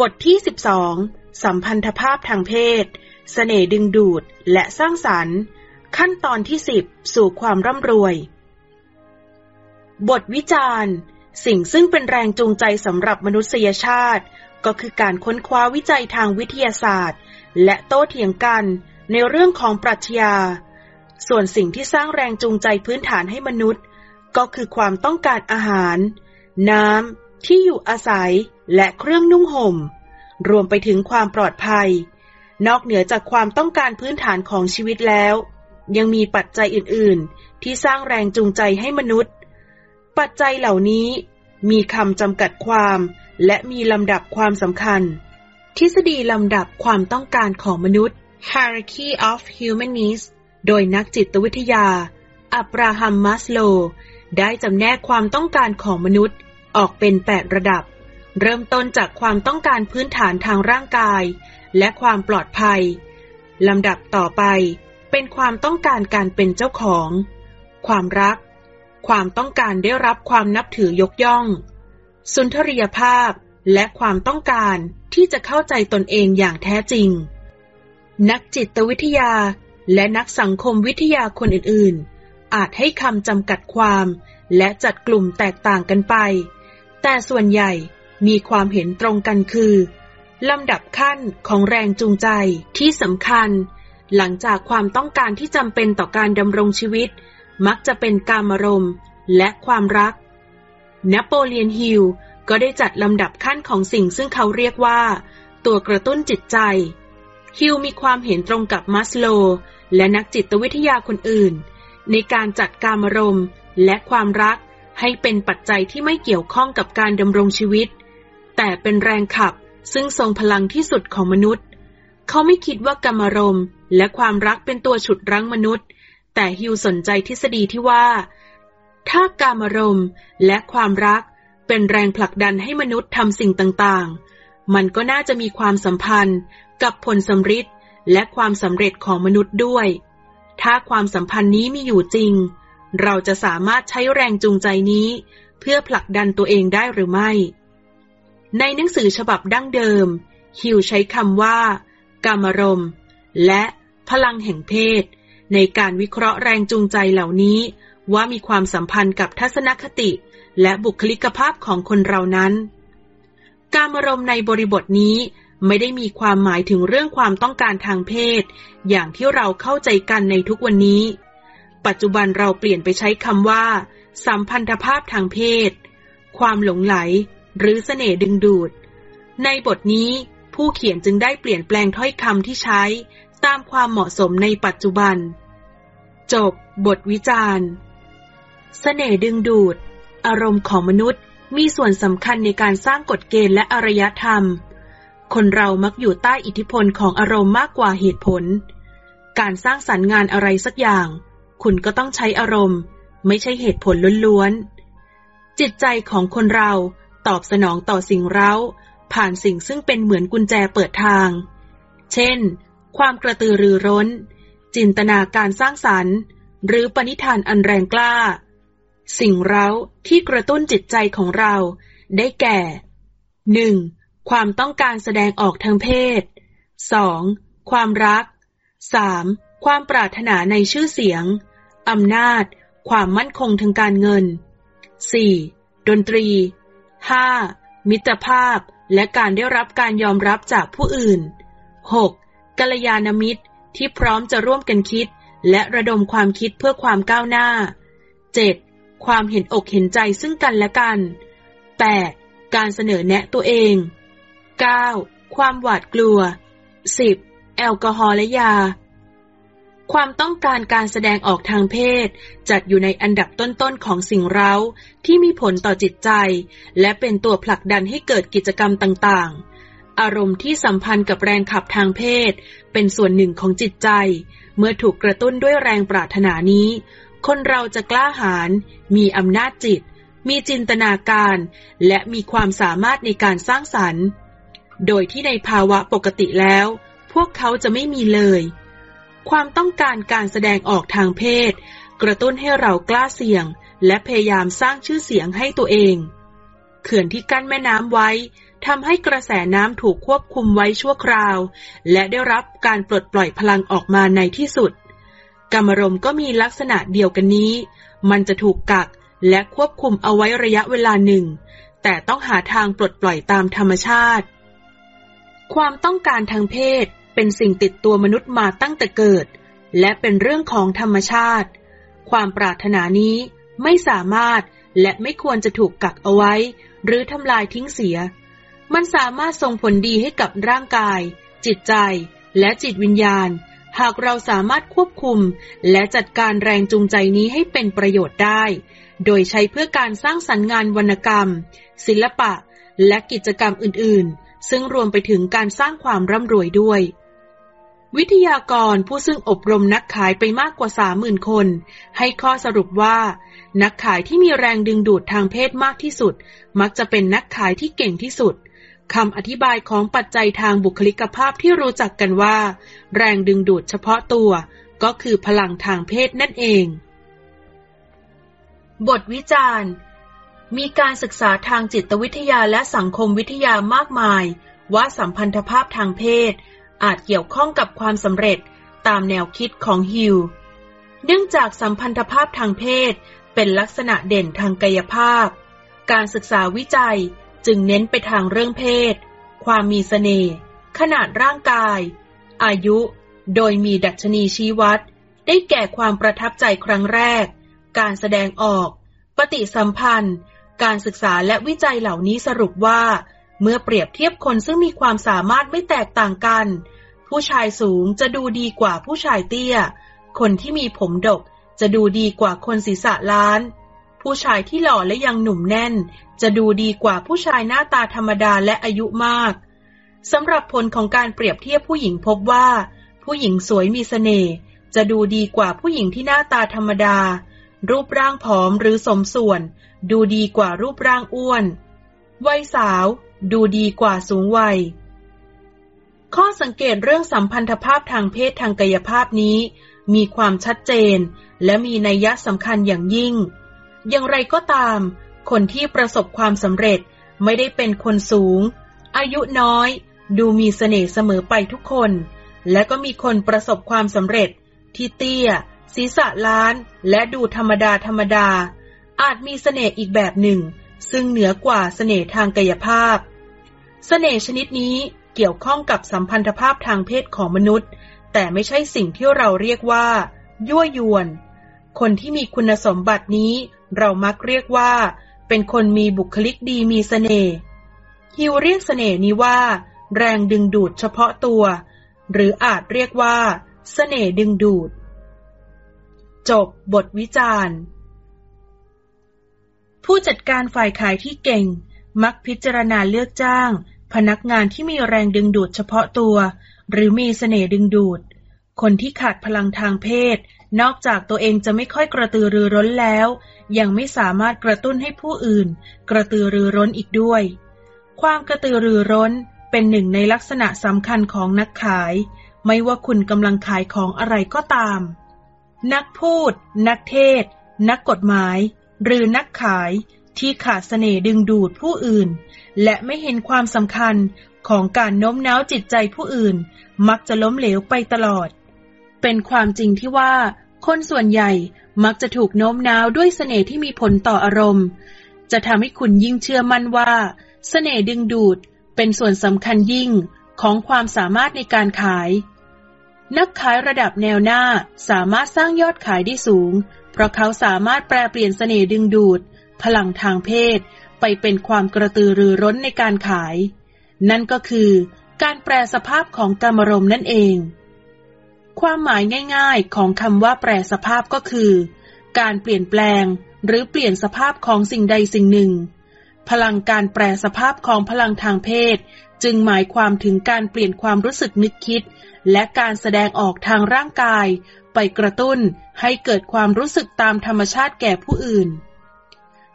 บทที่ 12 สัมพันธภาพทางเพศเสน่ดึงดูดและสร้างสรรค์ ขั้นตอนที่ 10 สู่ความร่ำรวย บทวิจารณ์ สิ่งซึ่งเป็นแรงจูงใจสำหรับมนุษยชาติ ก็คือการค้นคว้าวิจัยทางวิทยาศาสตร์ และโต้เถียงกันในเรื่องของปรัชญา ส่วนสิ่งที่สร้างแรงจูงใจพื้นฐานให้มนุษย์ ก็คือความต้องการอาหาร น้ำ ที่อยู่อาศัยและเครื่องนุ่งห่ม รวมไปถึงความปลอดภัย นอกเหนือจากความต้องการพื้นฐานของชีวิตแล้ว ยังมีปัจจัยอื่น ๆ ที่สร้างแรงจูงใจให้มนุษย์ ปัจจัยเหล่านี้มีคำจำกัดความ และมีลำดับความสำคัญ ทฤษฎีลำดับความต้องการของมนุษย์ Hierarchy of Human Needs โดยนักจิตวิทยา อับราฮัม มัสโล ได้จำแนกความต้องการของมนุษย์ ออกเป็น 8 ระดับ เริ่มต้นจากความต้องการพื้นฐานทางร่างกาย และความปลอดภัย ลำดับต่อไป เป็นความต้องการการเป็นเจ้าของ ความรัก ความต้องการได้รับความนับถือยกย่อง สุนทรียภาพและความต้องการที่จะเข้าใจตนเองอย่างแท้จริง นักจิตวิทยาและนักสังคมวิทยาคนอื่นๆ อาจให้คำจำกัดความ และจัดกลุ่มแตกต่างกันไป แต่ส่วนใหญ่มีความเห็นตรงกันคือลำดับขั้นของแรงจูงใจที่สำคัญ หลังจากความต้องการที่จำเป็นต่อการดำรงชีวิต มักจะเป็นการอารมณ์และความรัก นโปเลียนฮิลก็ได้จัดลำดับขั้นของสิ่งซึ่งเขาเรียกว่า ตัวกระตุ้นจิตใจ ฮิลมีความเห็นตรงกับมัสโล และนักจิตวิทยาคนอื่น ในการจัดการอารมณ์และความรัก ให้เป็นปัจจัยที่ไม่เกี่ยวข้องกับการดำรงชีวิต แต่เป็นแรงขับซึ่งทรงพลังที่สุดของมนุษย์ เขาไม่คิดว่ากรรมรมและความรักเป็นตัวฉุดรั้งมนุษย์ แต่ฮิวสนใจทฤษฎีที่ว่า ถ้ากามรมและความรักเป็นแรงผลักดันให้มนุษย์ทำสิ่งต่างๆ มันก็น่าจะมีความสัมพันธ์กับผลสำฤทธิ์และความสำเร็จของมนุษย์ด้วย ถ้าความสัมพันธ์นี้มีอยู่จริง เราจะสามารถใช้แรงจูงใจนี้ เพื่อผลักดันตัวเองได้หรือไม่ ในหนังสือฉบับดั้งเดิม ฮิวใช้คำว่า กามรม และพลังแห่งเพศ ในการวิเคราะห์แรงจูงใจเหล่านี้ ว่ามีความสัมพันธ์กับทัศนคติ และบุคลิกภาพของคนเรานั้น การอารมในบริบทนี้ไม่ได้มีความหมายถึงเรื่องความต้องการทางเพศ อย่างที่เราเข้าใจกันในทุกวันนี้ ปัจจุบันเราเปลี่ยนไปใช้คำว่า สัมพันธภาพทางเพศ ความหลงไหล หรือเสน่ห์ดึงดูด ในบทนี้ผู้เขียนจึงได้เปลี่ยนแปลงถ้อยคำที่ใช้ ตามความเหมาะสมในปัจจุบัน จบบทวิจารณ์ เสน่ห์ดึงดูด อารมณ์ของมนุษย์มีส่วนสำคัญในการสร้างกฎเกณฑ์และอารยธรรม คนเรามักอยู่ใต้อิทธิพลของอารมณ์มากกว่าเหตุผล การสร้างสรรค์งานอะไรสักอย่าง คุณก็ต้องใช้อารมณ์ ไม่ใช่เหตุผลล้วนๆ จิตใจของคนเราตอบสนองต่อสิ่งเร้า ผ่านสิ่งซึ่งเป็นเหมือนกุญแจเปิดทาง เช่น ความกระตือรือร้น จินตนาการสร้างสรรค์ หรือปณิธานอันแรงกล้า สิ่งเร้าที่กระตุ้นจิตใจของเราได้แก่ 1. ความต้องการแสดงออกทางเพศ 2. ความรัก 3. ความปรารถนาในชื่อเสียง อำนาจ ความมั่นคงทางการเงิน 4. ดนตรี 5. มิตรภาพ และการได้รับการยอมรับจากผู้อื่น 6. กัลยาณมิตรที่พร้อมจะร่วมกันคิด และระดมความคิดเพื่อความก้าวหน้า 7. ความเห็นอกเห็นใจซึ่งกันและกัน 8. การเสนอแนะตัวเอง 9. ความหวาดกลัว 10. แอลกอฮอล์และยา ความต้องการการแสดงออกทางเพศ จัดอยู่ในอันดับต้นๆของสิ่งเร้า ที่มีผลต่อจิตใจ และเป็นตัวผลักดันให้เกิดกิจกรรมต่างๆ อารมณ์ที่สัมพันธ์กับแรงขับทางเพศ เป็นส่วนหนึ่งของจิตใจ เมื่อถูกกระตุ้นด้วยแรงปรารถนานี้ คนเราจะกล้าหาญมีอำนาจจิต มีจินตนาการ และมีความสามารถในการสร้างสรรค์ โดยที่ในภาวะปกติแล้ว พวกเขาจะไม่มีเลย ความต้องการการแสดงออกทางเพศ กระตุ้นให้เรากล้าเสี่ยง และพยายามสร้างชื่อเสียงให้ตัวเอง เขื่อนที่กั้นแม่น้ำไว้ทำให้กระแสน้ำถูกควบคุมไว้ชั่วคราว และได้รับการปลดปล่อยพลังออกมาในที่สุด กรรมรมก็มีลักษณะเดียวกันนี้ มันจะถูกกักและควบคุมเอาไว้ระยะเวลาหนึ่ง แต่ต้องหาทางปลดปล่อยตามธรรมชาติ ความต้องการทางเพศ เป็นสิ่งติดตัวมนุษย์มาตั้งแต่เกิด และเป็นเรื่องของธรรมชาติ ความปรารถนานี้ไม่สามารถและไม่ควรจะถูกกักเอาไว้ หรือทำลายทิ้งเสีย มันสามารถส่งผลดีให้กับร่างกาย จิตใจ และจิตวิญญาณ หากเราสามารถควบคุม และจัดการแรงจูงใจนี้ให้เป็นประโยชน์ได้ โดยใช้เพื่อการสร้างสรรค์งานวรรณกรรม ศิลปะ และกิจกรรมอื่น ๆ ซึ่งรวมไปถึงการสร้างความร่ำรวยด้วย วิทยากรผู้ซึ่งอบรมนักขายไปมากกว่าสามหมื่นคน ให้ข้อสรุปว่า นักขายที่มีแรงดึงดูดทางเพศมากที่สุด มักจะเป็นนักขายที่เก่งที่สุดคำอธิบายของปัจจัยทางบุคลิกภาพที่รู้จักกันว่า แรงดึงดูดเฉพาะตัว ก็คือพลังทางเพศนั่นเอง บทวิจารณ์ มีการศึกษาทางจิตวิทยาและสังคมวิทยามากมาย ว่าสัมพันธภาพทางเพศ อาจเกี่ยวข้องกับความสำเร็จตามแนวคิดของฮิว เนื่องจากสัมพันธภาพทางเพศเป็นลักษณะเด่นทางกายภาพ การศึกษาวิจัยจึงเน้นไปทางเรื่องเพศ ความมีสเสน่ห์ ขนาดร่างกาย อายุ โดยมีดัชนีชี้วัด ได้แก่ความประทับใจครั้งแรก การแสดงออก ปฏิสัมพันธ์ การศึกษาและวิจัยเหล่านี้สรุปว่า เมื่อเปรียบเทียบคนซึ่งมีความสามารถไม่แตกต่างกัน ผู้ชายสูงจะดูดีกว่าผู้ชายเตี้ย คนที่มีผมดกจะดูดีกว่าคนศีรษะล้าน ผู้ชายที่หล่อและยังหนุ่มแน่น จะดูดีกว่าผู้ชายหน้าตาธรรมดาและอายุมากสำหรับผลของการเปรียบเทียบผู้หญิงพบว่า ผู้หญิงสวยมีสเสน่ห์จะดูดีกว่าผู้หญิงที่หน้าตาธรรมดา รูปร่างผอมหรือสมส่วน ดูดีกว่ารูปร่างอ้วน วัยสาว ดูดีกว่าสูงวัย ข้อสังเกตเรื่องสัมพันธภาพทางเพศทางกายภาพนี้ มีความชัดเจน และมีนัยยะสำคัญอย่างยิ่ง อย่างไรก็ตาม คนที่ประสบความสำเร็จไม่ได้เป็นคนสูง อายุน้อย ดูมีเสน่ห์เสมอไปทุกคน และก็มีคนประสบความสำเร็จ ที่เตี้ย ศีรษะล้าน และดูธรรมดาธรรมดา อาจมีเสน่ห์อีกแบบหนึ่ง ซึ่งเหนือกว่าเสน่ห์ทางกายภาพ เสน่ห์ชนิดนี้เกี่ยวข้องกับสัมพันธภาพทางเพศของมนุษย์ แต่ไม่ใช่สิ่งที่เราเรียกว่า ยั่วยวน คนที่มีคุณสมบัตินี้ เรามักเรียกว่า เป็นคนมีบุคลิกดีมีเสน่ห์ฮิวเรียกเสน่ห์นี้ว่า แรงดึงดูดเฉพาะตัว หรืออาจเรียกว่าเสน่ห์ดึงดูด จบบทวิจารณ์ ผู้จัดการฝ่ายขายที่เก่ง มักพิจารณาเลือกจ้าง พนักงานที่มีแรงดึงดูดเฉพาะตัว หรือมีเสน่ห์ดึงดูด คนที่ขาดพลังทางเพศ นอกจากตัวเองจะไม่ค่อยกระตือรือร้นแล้ว ยังไม่สามารถกระตุ้นให้ผู้อื่น กระตือรือร้นอีกด้วย ความกระตือรือร้นเป็นหนึ่งในลักษณะสำคัญของนักขาย ไม่ว่าคุณกำลังขายของอะไรก็ตาม นักพูด นักเทศ นักกฎหมาย หรือนักขาย ที่ขาดเสน่ห์ดึงดูดผู้อื่น และไม่เห็นความสำคัญของการโน้มน้าวจิตใจผู้อื่น มักจะล้มเหลวไปตลอด เป็นความจริงที่ว่า คนส่วนใหญ่มักจะถูกโน้มน้าวด้วยเสน่ห์ที่มีผลต่ออารมณ์ จะทำให้คุณยิ่งเชื่อมั่นว่า เสน่ห์ดึงดูดเป็นส่วนสำคัญยิ่งของความสามารถในการขาย นักขายระดับแนวหน้าสามารถสร้างยอดขายได้สูง เพราะเขาสามารถแปลเปลี่ยนเสน่ห์ดึงดูด พลังทางเพศ ไปเป็นความกระตือรือร้นในการขาย นั่นก็คือการแปลสภาพของกรรมรมนั่นเอง ความหมายง่ายๆของคำว่าแปลสภาพก็คือ การเปลี่ยนแปลงหรือเปลี่ยนสภาพของสิ่งใดสิ่งหนึ่ง พลังการแปลสภาพของพลังทางเพศ จึงหมายความถึงการเปลี่ยนความรู้สึกนึกคิด และการแสดงออกทางร่างกาย ไปกระตุ้นให้เกิดความรู้สึกตามธรรมชาติแก่ผู้อื่น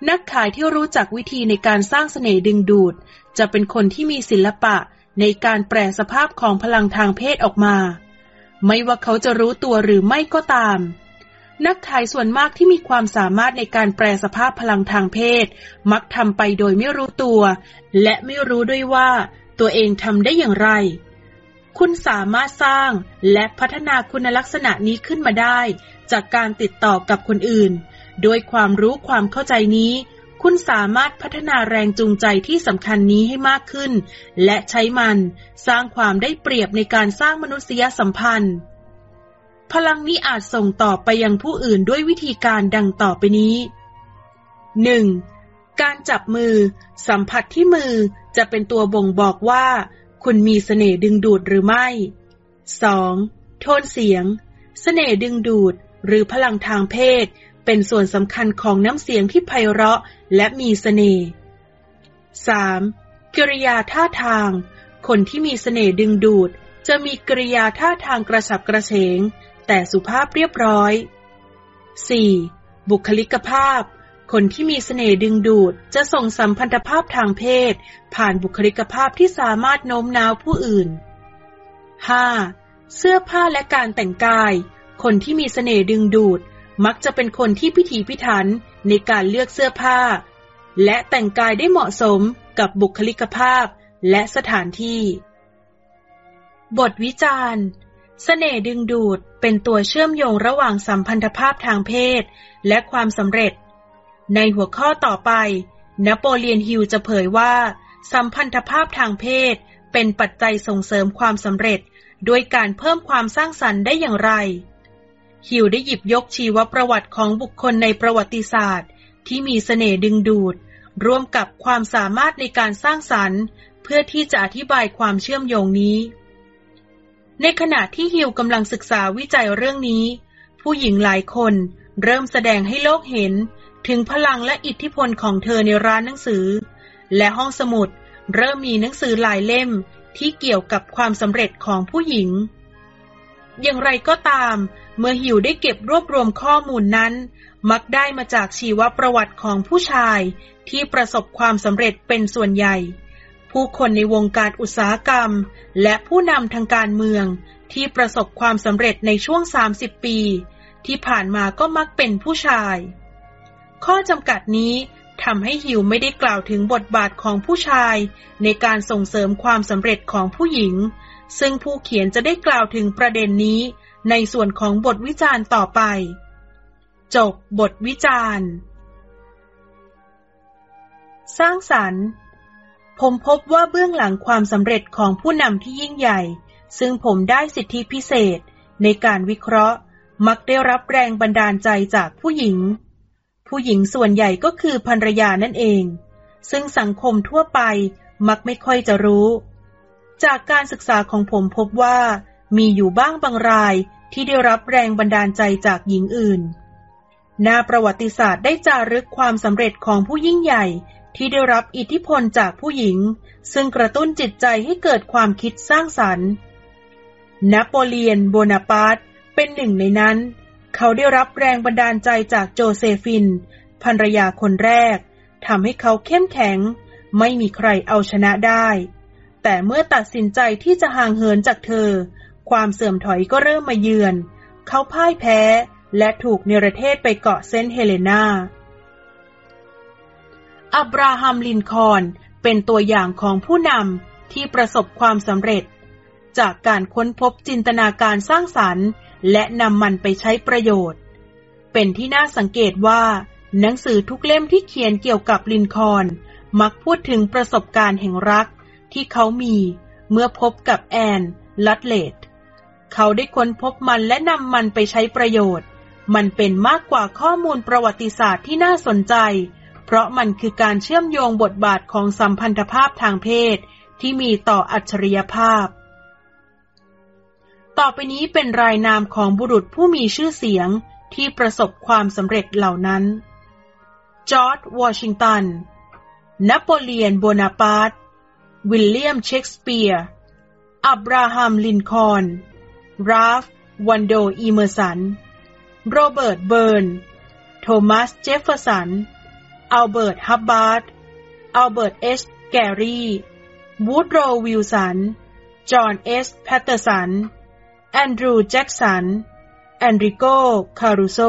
นักขายที่รู้จักวิธีในการสร้างเสน่ห์ดึงดูด จะเป็นคนที่มีศิลปะในการแปลสภาพของพลังทางเพศออกมา ไม่ว่าเขาจะรู้ตัวหรือไม่ก็ตาม นักขายส่วนมากที่มีความสามารถในการแปลสภาพพลังทางเพศ มักทำไปโดยไม่รู้ตัว และไม่รู้ด้วยว่า ตัวเองทำได้อย่างไร คุณสามารถสร้างและพัฒนาคุณลักษณะนี้ขึ้นมาได้ จากการติดต่อกับคนอื่น โดยความรู้ความเข้าใจนี้ คุณสามารถพัฒนาแรงจูงใจที่สำคัญนี้ให้มากขึ้น และใช้มันสร้างความได้เปรียบในการสร้างมนุษยสัมพันธ์ พลังนี้อาจส่งต่อไปยังผู้อื่นด้วยวิธีการดังต่อไปนี้ 1. การจับมือ สัมผัสที่มือจะเป็นตัวบ่งบอกว่า คุณมีเสน่ห์ดึงดูดหรือไม่ 2. โทนเสียง เสน่ห์ดึงดูด หรือพลังทางเพศ เป็นส่วนสำคัญของน้ำเสียงที่ไพเราะและมีเสน่ห์ 3. กิริยาท่าทาง คนที่มีเสน่ห์ดึงดูด จะมีกิริยาท่าทางกระฉับกระเฉง แต่สุภาพเรียบร้อย 4. บุคลิกภาพ คนที่มีเสน่ห์ดึงดูด จะส่งสัมพันธภาพทางเพศ ผ่านบุคลิกภาพที่สามารถโน้มน้าวผู้อื่น 5. เสื้อผ้าและการแต่งกาย คนที่มีเสน่ห์ดึงดูด มักจะเป็นคนที่พิถีพิถันในการเลือกเสื้อผ้า และแต่งกายได้เหมาะสมกับบุคลิกภาพและสถานที่ บทวิจารณ์เสน่ห์ดึงดูดเป็นตัวเชื่อมโยงระหว่างสัมพันธภาพทางเพศ และความสำเร็จ ในหัวข้อต่อไป นโปเลียนฮิลจะเผยว่า สัมพันธภาพทางเพศ เป็นปัจจัยส่งเสริมความสำเร็จ ด้วยการเพิ่มความสร้างสรรค์ได้อย่างไร ฮิลได้หยิบยกชีวประวัติของบุคคลในประวัติศาสตร์ ที่มีเสน่ห์ดึงดูด ร่วมกับความสามารถในการสร้างสรรค์ เพื่อที่จะอธิบายความเชื่อมโยงนี้ ในขณะที่ฮิวกำลังศึกษาวิจัยเรื่องนี้ ผู้หญิงหลายคนเริ่มแสดงให้โลกเห็น ถึงพลังและอิทธิพลของเธอในร้านหนังสือ และห้องสมุดเริ่มมีหนังสือหลายเล่มที่เกี่ยวกับความสำเร็จของผู้หญิง อย่างไรก็ตาม เมื่อหิวได้เก็บรวบรวมข้อมูลนั้น มักได้มาจากชีวประวัติของผู้ชายที่ประสบความสำเร็จเป็นส่วนใหญ่ ผู้คนในวงการอุตสาหกรรม และผู้นำทางการเมือง ที่ประสบความสำเร็จในช่วง 30 ปี ที่ผ่านมาก็มักเป็นผู้ชาย ข้อจำกัดนี้ทำให้ฮิวไม่ได้กล่าวถึงบทบาทของผู้ชาย ในการส่งเสริมความสำเร็จของผู้หญิง ซึ่งผู้เขียนจะได้กล่าวถึงประเด็นนี้ ในส่วนของบทวิจารณ์ต่อไป จบบทวิจารณ์ สร้างสรรค์ ผมพบว่าเบื้องหลังความสำเร็จของผู้นำที่ยิ่งใหญ่ ซึ่งผมได้สิทธิพิเศษในการวิเคราะห์ มักได้รับแรงบันดาลใจจากผู้หญิง ผู้หญิงส่วนใหญ่ก็คือภรรยานั่นเอง ซึ่งสังคมทั่วไปมักไม่ค่อยจะรู้ จากการศึกษาของผมพบว่า มีอยู่บ้างบางรายที่ได้รับแรงบันดาลใจจากหญิงอื่น หน้าประวัติศาสตร์ได้จารึกความสำเร็จของผู้ยิ่งใหญ่ที่ได้รับอิทธิพลจากผู้หญิง ซึ่งกระตุ้นจิตใจให้เกิดความคิดสร้างสรรค์ นโปเลียนโบนาปาร์ตเป็นหนึ่งในนั้น เขาได้รับแรงบันดาลใจจากโจเซฟินภรรยาคนแรกทำให้เขาเข้มแข็ง ไม่มีใครเอาชนะได้ แต่เมื่อตัดสินใจที่จะห่างเหินจากเธอ ความเสื่อมถอยก็เริ่มมาเยือน เขาพ่ายแพ้ และถูกเนรเทศไปเกาะเซนต์เฮเลนาอับราฮัมลินคอนเป็นตัวอย่างของผู้นำที่ประสบความสำเร็จ จากการค้นพบจินตนาการสร้างสรรค์ และนำมันไปใช้ประโยชน์ เป็นที่น่าสังเกตว่า หนังสือทุกเล่มที่เขียนเกี่ยวกับลินคอนมักพูดถึงประสบการณ์แห่งรักที่เขามีเมื่อพบกับแอนลัดเลด เขาได้ค้นพบมันและนำมันไปใช้ประโยชน์ มันเป็นมากกว่าข้อมูลประวัติศาสตร์ที่น่าสนใจ เพราะมันคือการเชื่อมโยงบทบาทของสัมพันธภาพทางเพศ ที่มีต่ออัจฉริยภาพ ต่อไปนี้เป็นรายนามของบุรุษผู้มีชื่อเสียงที่ประสบความสำเร็จเหล่านั้น จอร์จวอชิงตัน นโปเลียนโบนาปาร์ต วิลเลียมเชกสเปียร์ อับราฮัมลินคอล์น ราล์ฟ วัลโด อีเมอร์สัน โรเบิร์ต เบิร์นส์ โทมัส เจฟเฟอร์สัน เอลเบิร์ต ฮับบาร์ด อัลเบิร์ต เอช แกรีวูดโรว์ วิลสัน จอห์น เอส แพตเตอร์สัน แอนดรูว์แจ็กสัน แอนริโก คารูโซ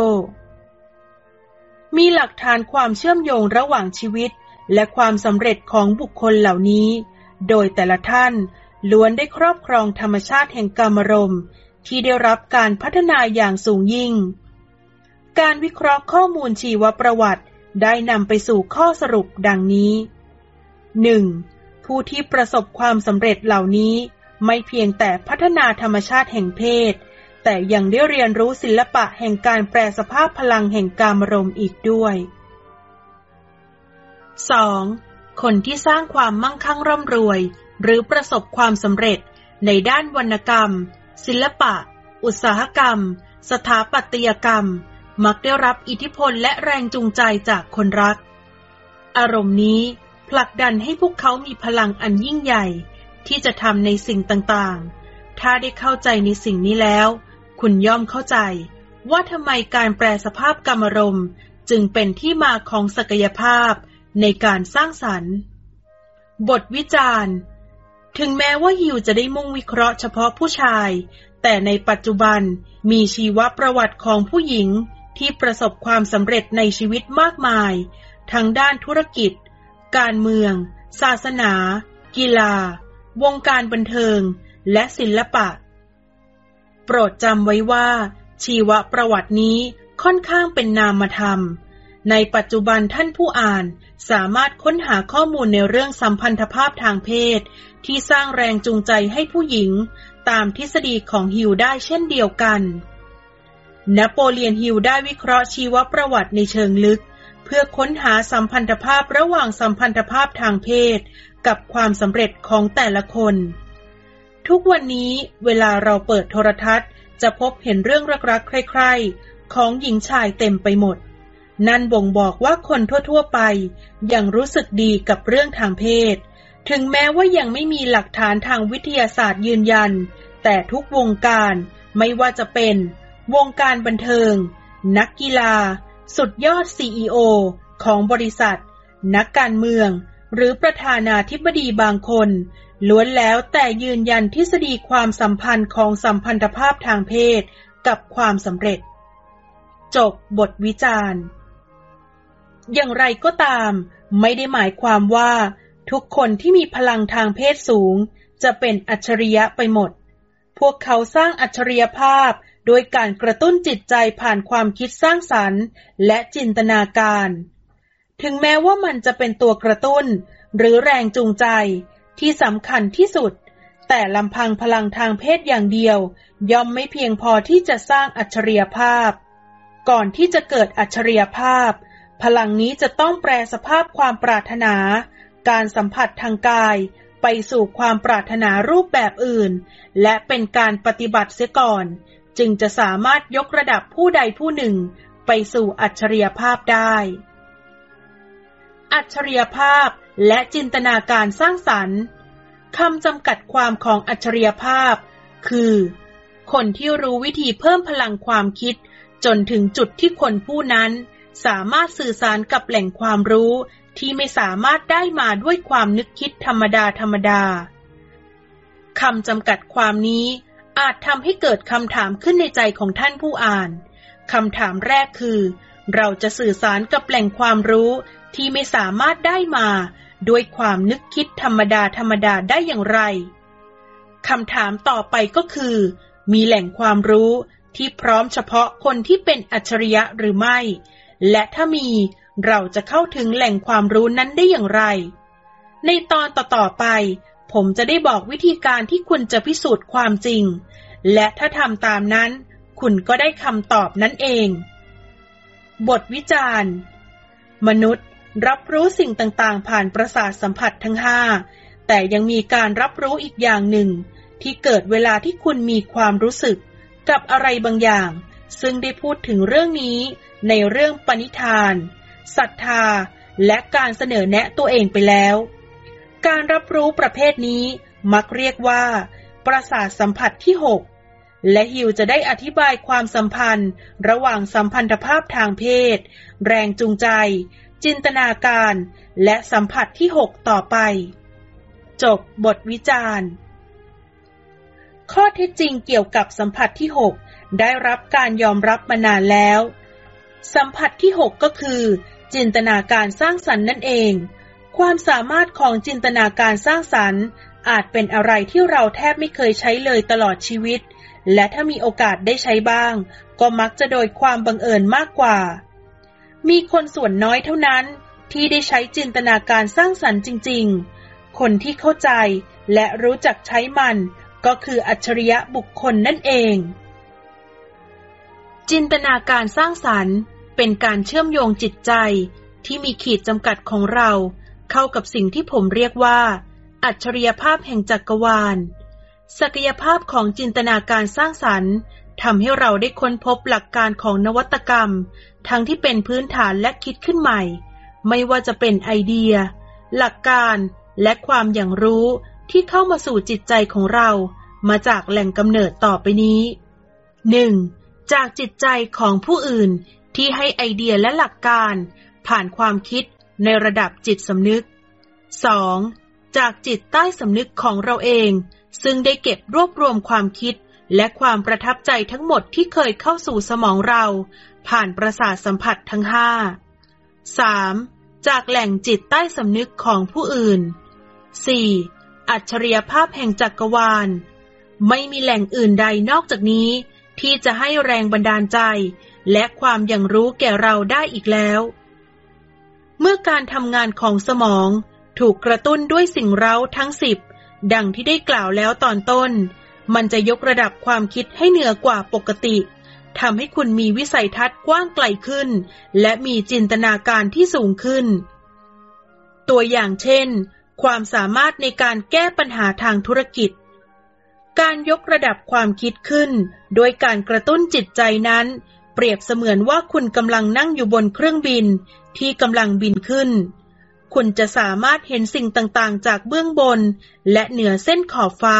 มีหลักฐานความเชื่อมโยงระหว่างชีวิตและความสำเร็จของบุคคลเหล่านี้ โดยแต่ละท่าน ล้วนได้ครอบครองธรรมชาติแห่งกรรมรมที่ได้รับการพัฒนาอย่างสูงยิ่ง การวิเคราะห์ข้อมูลชีวประวัติได้นำไปสู่ข้อสรุปดังนี้ 1. ผู้ที่ประสบความสำเร็จเหล่านี้ ไม่เพียงแต่พัฒนาธรรมชาติแห่งเพศ แต่ยังได้เรียนรู้ศิลปะแห่งการแปลสภาพพลังแห่งกามรมอีกด้วย 2. คนที่สร้างความมั่งคั่งร่ำรวย หรือประสบความสำเร็จในด้านวรรณกรรม ศิลปะ อุตสาหกรรม สถาปัตยกรรม มักได้รับอิทธิพลและแรงจูงใจจากคนรัก อารมณ์นี้ผลักดันให้พวกเขามีพลังอันยิ่งใหญ่ ที่จะทำในสิ่งต่างๆ ถ้าได้เข้าใจในสิ่งนี้แล้ว คุณย่อมเข้าใจ ว่าทำไมการแปลสภาพกรรมรมจึงเป็นที่มาของศักยภาพในการสร้างสรรค์ บทวิจารณ์ ถึงแม้ว่าฮิวจะได้มุ่งวิเคราะห์เฉพาะผู้ชาย แต่ในปัจจุบันมีชีวประวัติของผู้หญิงที่ประสบความสำเร็จในชีวิตมากมาย ทั้งด้านธุรกิจ การเมือง ศาสนา กีฬา วงการบันเทิง และศิลปะ โปรดจำไว้ว่า ชีวประวัตินี้ค่อนข้างเป็นนามธรรม ในปัจจุบันท่านผู้อ่านสามารถค้นหาข้อมูลในเรื่องสัมพันธภาพทางเพศ ที่สร้างแรงจูงใจให้ผู้หญิง ตามทฤษฎีของฮิวได้เช่นเดียวกัน นโปเลียนฮิวได้วิเคราะห์ชีวประวัติในเชิงลึก เพื่อค้นหาสัมพันธภาพระหว่างสัมพันธภาพทางเพศ กับความสำเร็จของแต่ละคน ทุกวันนี้เวลาเราเปิดโทรทัศน์ จะพบเห็นเรื่องรักๆใคร่ๆของหญิงชายเต็มไปหมด นั่นบ่งบอกว่าคนทั่ว ๆ ไป ยังรู้สึกดีกับเรื่องทางเพศ ถึงแม้ว่ายังไม่มีหลักฐานทางวิทยาศาสตร์ยืนยัน แต่ทุกวงการไม่ว่าจะเป็น วงการบันเทิง นักกีฬา สุดยอด CEO ของบริษัท นักการเมือง หรือประธานาธิบดีบางคน ล้วนแล้วแต่ยืนยันทฤษฎีความสัมพันธ์ของสัมพันธภาพทางเพศกับความสำเร็จ จบบทวิจารณ์ อย่างไรก็ตาม ไม่ได้หมายความว่า ทุกคนที่มีพลังทางเพศสูง จะเป็นอัจฉริยะไปหมด พวกเขาสร้างอัจฉริยภาพโดยการกระตุ้นจิตใจผ่านความคิดสร้างสรรค์ และจินตนาการ ถึงแม้ว่ามันจะเป็นตัวกระตุ้น หรือแรงจูงใจที่สำคัญที่สุด แต่ลำพังพลังทางเพศอย่างเดียว ย่อมไม่เพียงพอที่จะสร้างอัจฉริยภาพ ก่อนที่จะเกิดอัจฉริยภาพ พลังนี้จะต้องแปลสภาพความปรารถนา การสัมผัสทางกาย ไปสู่ความปรารถนารูปแบบอื่น และเป็นการปฏิบัติเสียก่อน จึงจะสามารถยกระดับผู้ใดผู้หนึ่ง ไปสู่อัจฉริยภาพได้ อัจฉริยภาพและจินตนาการสร้างสรรค์คำจำกัดความของอัจฉริยภาพ คือ คนที่รู้วิธีเพิ่มพลังความคิด จนถึงจุดที่คนผู้นั้น สามารถสื่อสารกับแหล่งความรู้ที่ไม่สามารถได้มาด้วยความนึกคิดธรรมดาธรรมดาคำจำกัดความนี้อาจทำให้เกิดคำถามขึ้นในใจของท่านผู้อ่านคำถามแรกคือ เราจะสื่อสารกับแหล่งความรู้ที่ไม่สามารถได้มาด้วยความนึกคิดธรรมดาธรรมดาได้อย่างไรคำถามต่อไปก็คือ มีแหล่งความรู้ที่พร้อมเฉพาะคนที่เป็นอัจฉริยะหรือไม่ และถ้ามีเราจะเข้าถึงแหล่งความรู้นั้นได้อย่างไร ในตอนต่อๆไป ผมจะได้บอกวิธีการที่คุณจะพิสูจน์ความจริง และถ้าทำตามนั้น คุณก็ได้คำตอบนั่นเอง บทวิจารณ์ มนุษย์รับรู้สิ่งต่างๆ ผ่านประสาทสัมผัสทั้งห้าแต่ยังมีการรับรู้อีกอย่างหนึ่ง ที่เกิดเวลาที่คุณมีความรู้สึกกับอะไรบางอย่าง ซึ่งได้พูดถึงเรื่องนี้ในเรื่องปณิธานศรัทธา และการเสนอแนะตัวเองไปแล้ว การรับรู้ประเภทนี้มักเรียกว่า ประสาทสัมผัสที่ 6 และฮิวจะได้อธิบายความสัมพันธ์ ระหว่างสัมพันธภาพทางเพศ แรงจูงใจ จินตนาการ และสัมผัสที่ 6 ต่อไป จบบทวิจารณ์ ข้อเท็จจริงเกี่ยวกับสัมผัสที่ 6 ได้รับการยอมรับมานานแล้ว สัมผัสที่ 6 ก็คือ จินตนาการสร้างสรรค์นั่นเอง ความสามารถของจินตนาการสร้างสรรค์ อาจเป็นอะไรที่เราแทบไม่เคยใช้เลยตลอดชีวิต และถ้ามีโอกาสได้ใช้บ้าง ก็มักจะโดยความบังเอิญมากกว่า มีคนส่วนน้อยเท่านั้น ที่ได้ใช้จินตนาการสร้างสรรค์จริง ๆ คนที่เข้าใจและรู้จักใช้มันก็คืออัจฉริยะบุคคลนั่นเอง จินตนาการสร้างสรรค์ เป็นการเชื่อมโยงจิตใจ ที่มีขีดจำกัดของเรา เข้ากับสิ่งที่ผมเรียกว่า อัจฉริยภาพแห่งจักรวาล ศักยภาพของจินตนาการสร้างสรรค์ทำให้เราได้ค้นพบหลักการของนวัตกรรม ทั้งที่เป็นพื้นฐานและคิดขึ้นใหม่ ไม่ว่าจะเป็นไอเดีย หลักการและความอย่างรู้ที่เข้ามาสู่จิตใจของเรา มาจากแหล่งกำเนิดต่อไปนี้ 1. จากจิตใจของผู้อื่นที่ให้ไอเดียและหลักการ ผ่านความคิดในระดับจิตสำนึก 2. จากจิตใต้สำนึกของเราเอง ซึ่งได้เก็บรวบรวมความคิด และความประทับใจทั้งหมดที่เคยเข้าสู่สมองเรา ผ่านประสาทสัมผัสทั้งห้า 3. จากแหล่งจิตใต้สำนึกของผู้อื่น 4. อัจฉริยภาพแห่งจักรวาล ไม่มีแหล่งอื่นใดนอกจากนี้ ที่จะให้แรงบันดาลใจ และความอย่างรู้แก่เราได้อีกแล้ว เมื่อการทำงานของสมองถูกกระตุ้นด้วยสิ่งเร้าทั้งสิบดังที่ได้กล่าวแล้วตอนต้น มันจะยกระดับความคิดให้เหนือกว่าปกติทำให้คุณมีวิสัยทัศน์กว้างไกลขึ้น และมีจินตนาการที่สูงขึ้น ตัวอย่างเช่น ความสามารถในการแก้ปัญหาทางธุรกิจ การยกระดับความคิดขึ้น โดยการกระตุ้นจิตใจนั้น เปรียบเสมือนว่าคุณกำลังนั่งอยู่บนเครื่องบิน ที่กำลังบินขึ้น คุณจะสามารถเห็นสิ่งต่างๆ จากเบื้องบน และเหนือเส้นขอบฟ้า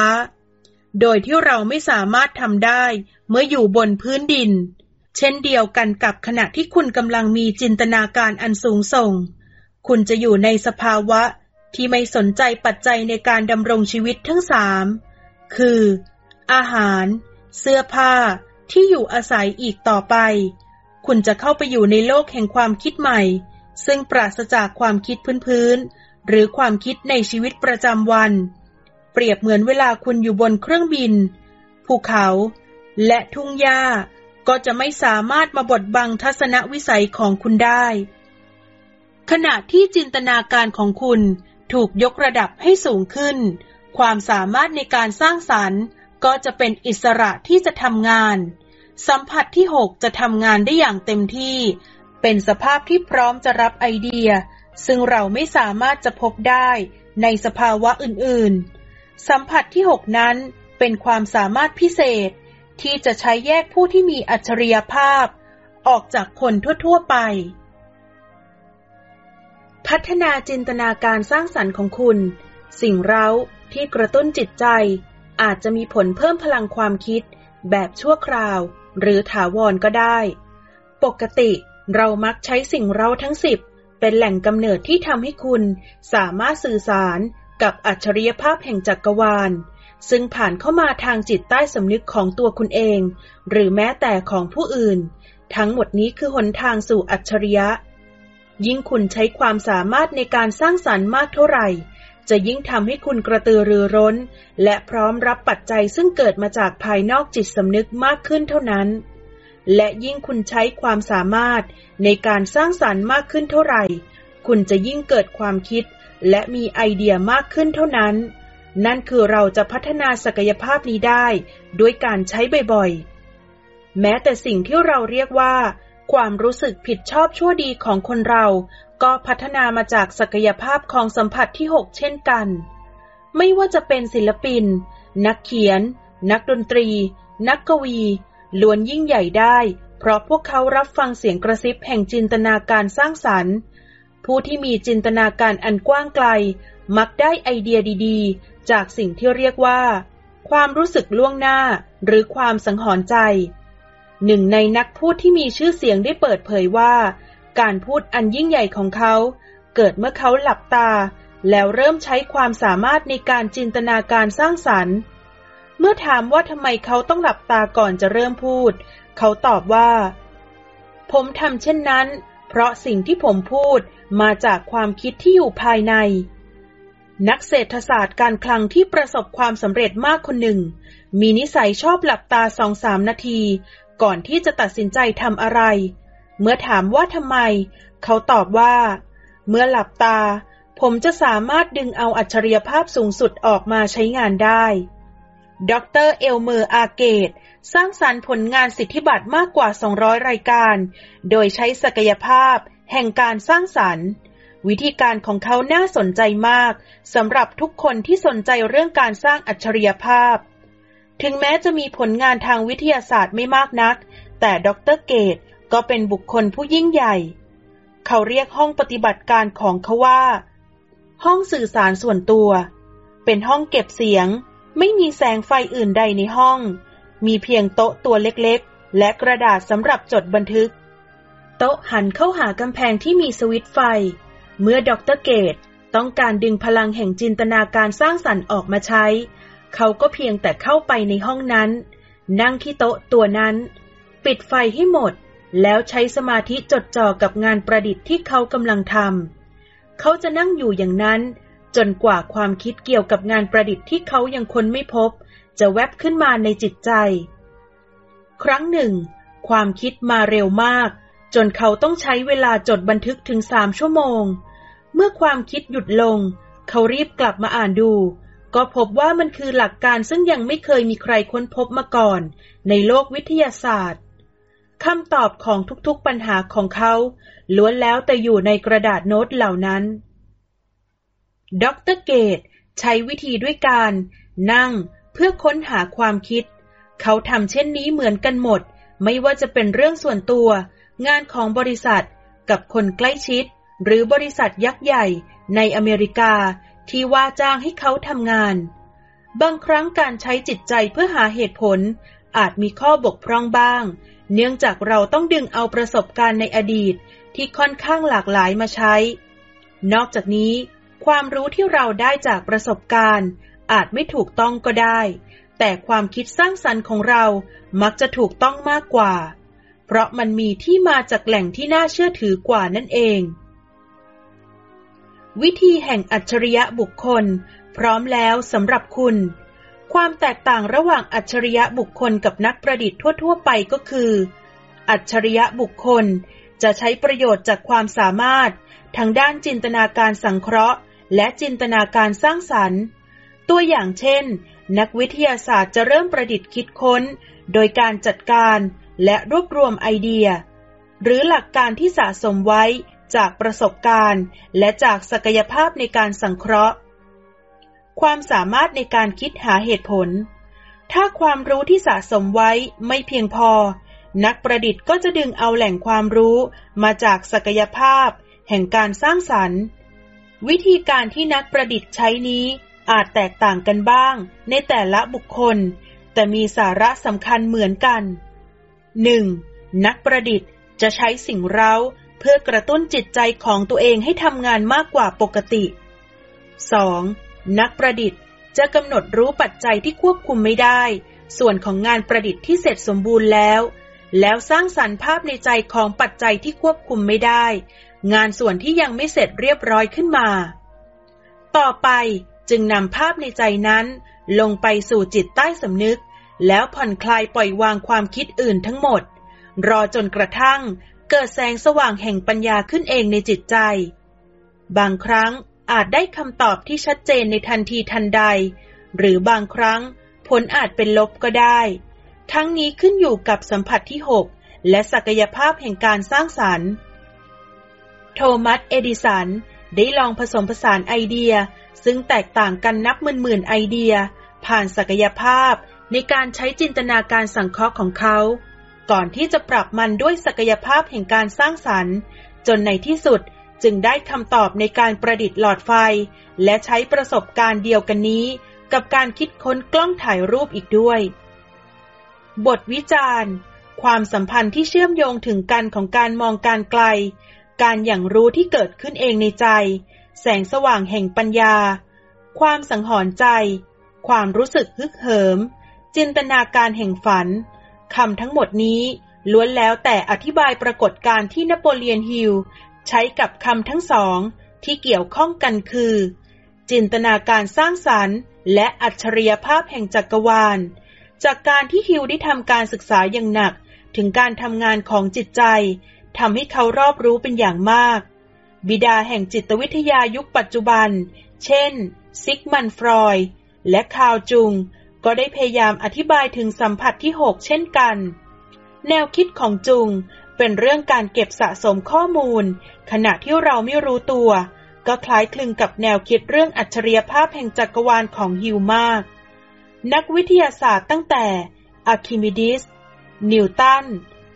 โดยที่เราไม่สามารถทำได้เมื่ออยู่บนพื้นดิน เช่นเดียวกันกับขณะที่คุณกำลังมีจินตนาการอันสูงส่ง คุณจะอยู่ในสภาวะที่ไม่สนใจปัจจัยในการดำรงชีวิตทั้งสาม คือ อาหาร เสื้อผ้าที่อยู่อาศัยอีกต่อไป คุณจะเข้าไปอยู่ในโลกแห่งความคิดใหม่ ซึ่งปราศจากความคิดพื้นๆ หรือความคิดในชีวิตประจำวัน เปรียบเหมือนเวลาคุณอยู่บนเครื่องบิน ภูเขา และทุ่งหญ้าก็จะไม่สามารถมาบดบังทัศนวิสัยของคุณได้ ขณะที่จินตนาการของคุณถูกยกระดับให้สูงขึ้น ความสามารถในการสร้างสรรค์ก็จะเป็นอิสระที่จะทำงาน สัมผัสที่ 6 จะทำงานได้อย่างเต็มที่ เป็นสภาพที่พร้อมจะรับไอเดีย ซึ่งเราไม่สามารถจะพบได้ในสภาวะอื่นๆ สัมผัสที่ 6 นั้นเป็นความสามารถพิเศษ ที่จะใช้แยกผู้ที่มีอัจฉริยภาพ ออกจากคนทั่ว ๆ ไป พัฒนาจินตนาการสร้างสรรค์ของคุณ สิ่งเร้า ที่กระตุ้นจิตใจ อาจจะมีผลเพิ่มพลังความคิด แบบชั่วคราว หรือถาวรก็ได้ ปกติเรามักใช้สิ่งเราทั้งสิบเป็นแหล่งกำเนิดที่ทำให้คุณสามารถสื่อสารกับอัจฉริยภาพแห่งจักรวาล ซึ่งผ่านเข้ามาทางจิตใต้สำนึกของตัวคุณเอง หรือแม้แต่ของผู้อื่น ทั้งหมดนี้คือหนทางสู่อัจฉริยะ ยิ่งคุณใช้ความสามารถในการสร้างสรรค์มากเท่าไหร่ จะยิ่งทำให้คุณกระตือรือร้น และพร้อมรับปัจจัยซึ่งเกิดมาจากภายนอกจิตสำนึกมากขึ้นเท่านั้น และยิ่งคุณใช้ความสามารถในการสร้างสรรค์มากขึ้นเท่าไหร่ คุณจะยิ่งเกิดความคิด และมีไอเดียมากขึ้นเท่านั้น นั่นคือเราจะพัฒนาศักยภาพนี้ได้ด้วยการใช้บ่อยๆ แม้แต่สิ่งที่เราเรียกว่า ความรู้สึกผิดชอบชั่วดีของคนเรา ก็พัฒนามาจากศักยภาพของสัมผัสที่ 6 เช่นกัน ไม่ว่าจะเป็นศิลปิน นักเขียน นักดนตรี นักกวี ล้วนยิ่งใหญ่ได้ เพราะพวกเขารับฟังเสียงกระซิบแห่งจินตนาการสร้างสรรค์ ผู้ที่มีจินตนาการอันกว้างไกล มักได้ไอเดียดีๆ จากสิ่งที่เรียกว่า ความรู้สึกล่วงหน้า หรือความสังหรณ์ใจหนึ่งในนักพูดที่มีชื่อเสียงได้เปิดเผยว่า การพูดอันยิ่งใหญ่ของเขา เกิดเมื่อเขาหลับตา แล้วเริ่มใช้ความสามารถในการจินตนาการสร้างสรรค์ เมื่อถามว่าทำไมเขาต้องหลับตาก่อนจะเริ่มพูด เขาตอบว่า ผมทำเช่นนั้น เพราะสิ่งที่ผมพูดมาจากความคิดที่อยู่ภายใน นักเศรษฐศาสตร์การคลังที่ประสบความสำเร็จมากคนหนึ่ง มีนิสัยชอบหลับตาสองสามนาที ก่อนที่จะตัดสินใจทำอะไร เมื่อถามว่าทำไม เขาตอบว่า เมื่อหลับตา ผมจะสามารถดึงเอาอัจฉริยภาพสูงสุดออกมาใช้งานได้ดรเอลเมอร์อาเกต สร้างสารรค์ผลงานสิทธิบัตรมากกว่า 200 รายการ โดยใช้ศักยภาพ แห่งการสร้างสรรค์ วิธีการของเขาน่าสนใจมากสำหรับทุกคนที่สนใจเรื่องการสร้างอัจฉริยภาพ ถึงแม้จะมีผลงานทางวิทยาศาสตร์ไม่มากนัก แต่ดรเกต ก็เป็นบุคคลผู้ยิ่งใหญ่ เขาเรียกห้องปฏิบัติการของเขาว่า ห้องสื่อสารส่วนตัว เป็นห้องเก็บเสียง ไม่มีแสงไฟอื่นใดในห้อง มีเพียงโต๊ะตัวเล็กๆ และกระดาษสำหรับจดบันทึก โต๊ะหันเข้าหากำแพงที่มีสวิตไฟ เมื่อดรเกตต้องการดึงพลังแห่งจินตนาการสร้างสรรค์ออกมาใช้ เขาก็เพียงแต่เข้าไปในห้องนั้น นั่งที่โต๊ะตัวนั้น ปิดไฟให้หมด แล้วใช้สมาธิจดจ่อกับงานประดิษฐ์ที่เขากำลังทำ เขาจะนั่งอยู่อย่างนั้น จนกว่าความคิดเกี่ยวกับงานประดิษฐ์ที่เขายังค้นไม่พบ จะแวบขึ้นมาในจิตใจ ครั้งหนึ่ง ความคิดมาเร็วมาก จนเขาต้องใช้เวลาจดบันทึกถึงสามชั่วโมง เมื่อความคิดหยุดลง เขารีบกลับมาอ่านดู ก็พบว่ามันคือหลักการซึ่งยังไม่เคยมีใครค้นพบมาก่อน ในโลกวิทยาศาสตร์ คำตอบของทุกๆปัญหาของเขาล้วนแล้วแต่อยู่ในกระดาษโน้ตเหล่านั้น ดรเกตใช้วิธีด้วยการ นั่งเพื่อค้นหาความคิด เขาทำเช่นนี้เหมือนกันหมด ไม่ว่าจะเป็นเรื่องส่วนตัว งานของบริษัท กับคนใกล้ชิด หรือบริษัทยักษ์ใหญ่ในอเมริกาที่ว่าจ้างให้เขาทำงาน บางครั้งการใช้จิตใจเพื่อหาเหตุผล อาจมีข้อบกพร่องบ้าง เนื่องจากเราต้องดึงเอาประสบการณ์ในอดีตที่ค่อนข้างหลากหลายมาใช้ นอกจากนี้ ความรู้ที่เราได้จากประสบการณ์ อาจไม่ถูกต้องก็ได้ แต่ความคิดสร้างสรรค์ของเรามักจะถูกต้องมากกว่า เพราะมันมีที่มาจากแหล่งที่น่าเชื่อถือกว่านั่นเอง วิธีแห่งอัจฉริยะบุคคล พร้อมแล้วสำหรับคุณ ความแตกต่างระหว่างอัจฉริยะบุคคลกับนักประดิษฐ์ทั่ว ๆ ไปก็คือ อัจฉริยะบุคคลจะใช้ประโยชน์จากความสามารถ ทางด้านจินตนาการสังเคราะห์ และจินตนาการสร้างสรรค์ ตัวอย่างเช่น นักวิทยาศาสตร์จะเริ่มประดิษฐ์คิดค้น โดยการจัดการและรวบรวมไอเดีย หรือหลักการที่สะสมไว้จากประสบการณ์ และจากศักยภาพในการสังเคราะห์ ความสามารถในการคิดหาเหตุผล ถ้าความรู้ที่สะสมไว้ไม่เพียงพอ นักประดิษฐ์ก็จะดึงเอาแหล่งความรู้มาจากศักยภาพ แห่งการสร้างสรรค์ วิธีการที่นักประดิษฐ์ใช้นี้อาจแตกต่างกันบ้างในแต่ละบุคคล แต่มีสาระสำคัญเหมือนกัน 1. นักประดิษฐ์จะใช้สิ่งเร้าเพื่อกระตุ้นจิตใจของตัวเองให้ทำงานมากกว่าปกติ 2. นักประดิษฐ์จะกำหนดรู้ปัจจัยที่ควบคุมไม่ได้ ส่วนของงานประดิษฐ์ที่เสร็จสมบูรณ์แล้ว แล้วสร้างสรรค์ภาพในใจของปัจจัยที่ควบคุมไม่ได้ งานส่วนที่ยังไม่เสร็จเรียบร้อยขึ้นมา ต่อไปจึงนำภาพในใจนั้น ลงไปสู่จิตใต้สำนึก แล้วผ่อนคลายปล่อยวางความคิดอื่นทั้งหมด รอจนกระทั่ง เกิดแสงสว่างแห่งปัญญาขึ้นเองในจิตใจ บางครั้ง อาจได้คำตอบที่ชัดเจนในทันทีทันใด หรือบางครั้งผลอาจเป็นลบก็ได้ ทั้งนี้ขึ้นอยู่กับสัมผัสที่ 6 และศักยภาพแห่งการสร้างสรรค์ โทมัส เอดิสัน ได้ลองผสมผสานไอเดีย ซึ่งแตกต่างกันนับหมื่นๆไอเดีย ผ่านศักยภาพในการใช้จินตนาการสังเคราะห์ของเขา ก่อนที่จะปรับมันด้วยศักยภาพแห่งการสร้างสรรค์ จนในที่สุด จึงได้คำตอบในการประดิษฐ์หลอดไฟ และใช้ประสบการณ์เดียวกันนี้ กับการคิดค้นกล้องถ่ายรูปอีกด้วย บทวิจารณ์ ความสัมพันธ์ที่เชื่อมโยงถึงกันของการมองการไกล การอย่างรู้ที่เกิดขึ้นเองในใจ แสงสว่างแห่งปัญญา ความสังหรณ์ใจ ความรู้สึกฮึกเหิม จินตนาการแห่งฝันคำทั้งหมดนี้ล้วนแล้วแต่อธิบายปรากฏการณ์ที่นโปเลียนฮิล ใช้กับคำทั้งสองที่เกี่ยวข้องกันคือ จินตนาการสร้างสรรค์ และอัจฉริยภาพแห่งจักรวาล จากการที่ฮิลได้ทำการศึกษาอย่างหนัก ถึงการทำงานของจิตใจทำให้เขารอบรู้เป็นอย่างมาก บิดาแห่งจิตวิทยายุคปัจจุบัน เช่น ซิกมันฟรอย และคาวจุง ก็ได้พยายามอธิบายถึงสัมผัสที่6เช่นกัน แนวคิดของจุง เป็นเรื่องการเก็บสะสมข้อมูล ขณะที่เราไม่รู้ตัว ก็คล้ายคลึงกับแนวคิดเรื่องอัจฉริยภาพแห่งจักรวาลของฮิวมาก นักวิทยาศาสตร์ตั้งแต่อะคิมิดิส นิวตัน